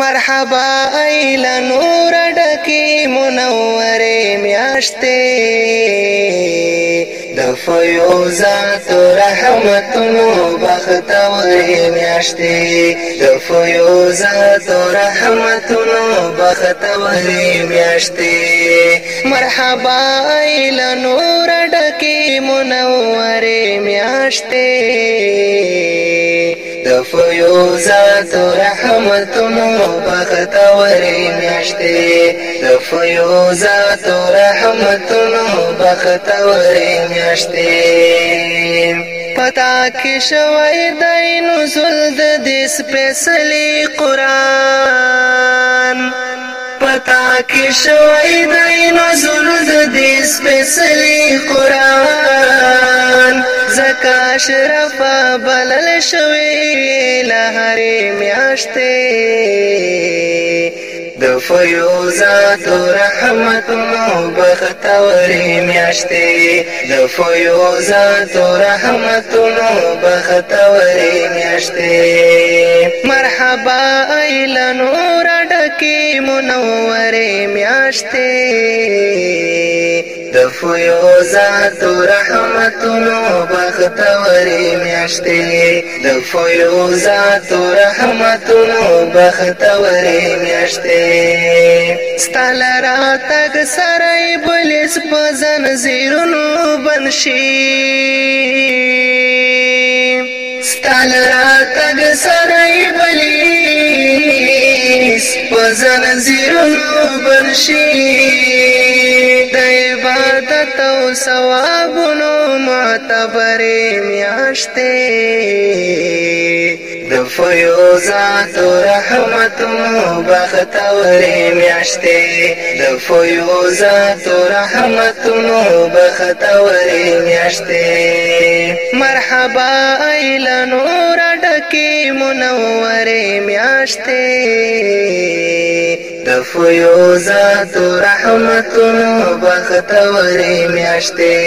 مرحبا ایل نور ډکی منورې میاشتې د فیوزات رحمتونو بختورې میاشتې د فیوزات رحمتونو بختورې میاشتې مرحبا ایل نور ډکی منورې میاشتې فیو ذات رحمت مو بختور میشته د فیو ذات رحمت مو بختور میشته پتا کې شوی دای نزول د دې سپېڅلې قران پتا کې شوی دی نزول د دې سپېڅلي قرآن زکا شرف بلل شوی لهرې میاشتې د فیوزات رحمت مو بختورې میاشتې د فیوزات رحمت مو بختورې میاشتې مرحبا ایلنور کې منورې میاشتې د فیوزات رحمتونو بختورې میاشتې د فیوزات رحمتونو بختورې میاشتې ستل راتګ سره بلس پزن زیرونو بنشي ستل راتګ سره پزر زیرو برشی د عبادت او ثوابونو معتبرې میاشتې د فیوزات او رحمت مو بختورې میاشتې د فیوزات او رحمت مو بختورې میاشتې مرحبا ایل نور ډکی منورې میاشتې د فیوزات رحمتونو بختورې میاشتې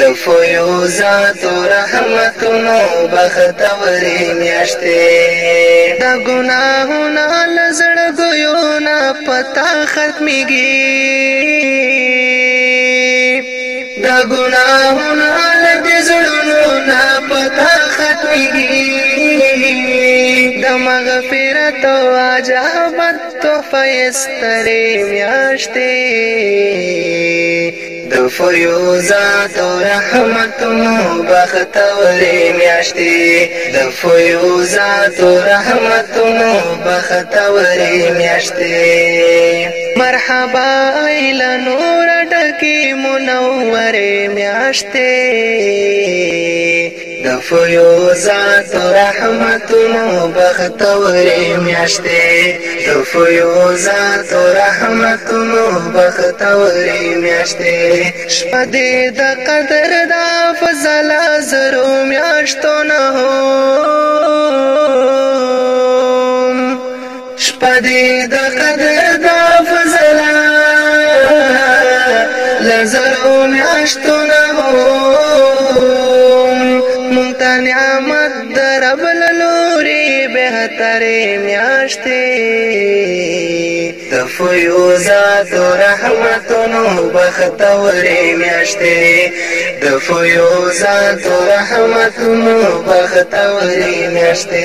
د فیوزات رحمتونو بختورې میاشتې د ګناهونو لزړګیو نه پتا ختميږي گناہونا لدی زڑنونا پتا ختمیگی دا مغفرت و عجابت تحفہ استری میاشتے د فیوزات او رحمتونو بختورې میاشتې د فیوزات او رحمتونو بختورې میاشتې مرحبا ایل نور ډکی منورې میاشتې د فیوزات رحمتونو بختورې میاشتې د فیوزات رحمتونو بختورې میاشتې شپه دې د قدر د فضل زرو میاشتو نه شپه دې د قدر د فضل لزرو میاشتو نه دا نعمت در رب لوري بهتر میاشتي د فیوزات رحمتونو بختور میاشتي د فیوزات رحمتونو بختور میاشتي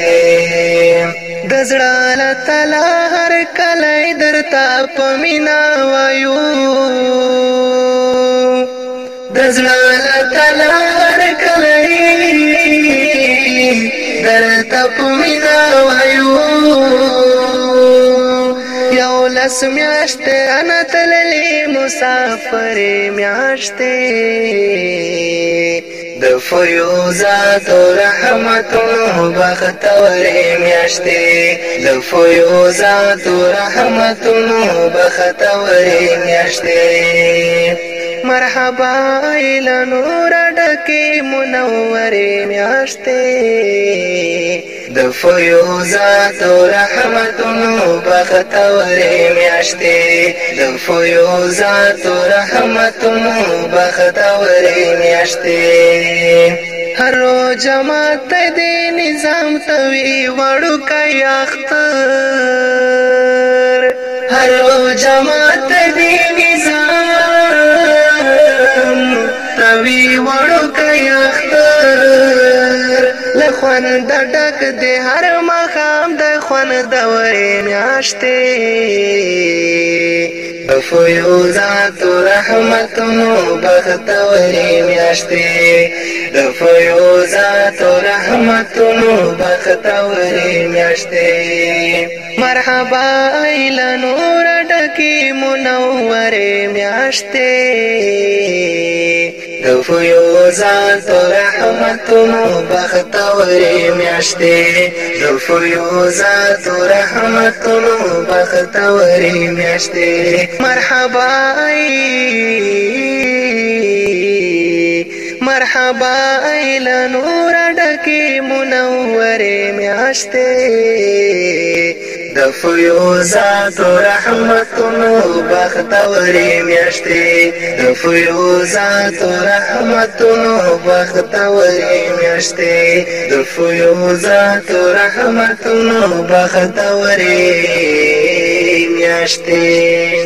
د زړه له تلا هر کله درته پمینا وایو د زړه له تلا هر کله تاسو میاشتې انا تللې مسافر میاشتې د فیوزات او رحمتونو بختورې میاشتې د فیوزات او رحمتونو بختورې میاشتې مرحبا ایله نور ډکې منورې میاشتې د فیوزات او رحمتونو بختورې میاشتې د فیوزات او رحمتونو بختورې میاشتې هرو جماعت دې نظام توي وړو کای اختر هرو جماعت دې وي وړوکی اختر له خوند ډک د هر مخام د خوند دورې میاشتې فیوزات رحمتونو بختورې میاشتې د فیوزات رحمتونو بختورې میاشتې مرحبا ایله نور ډکې منورې میاشتې د فیوزان تر رحمت مو بختورې میاشتې د فیوزان تر رحمت مو بختورې میاشتې مرحبا مرحبا ایل نور ډکه منورې میاشتې د فیوزات رحمتونو بختوري میشتي د فیوزات رحمتونو بختوري میشتي د فیوزات رحمتونو بختوري میشتي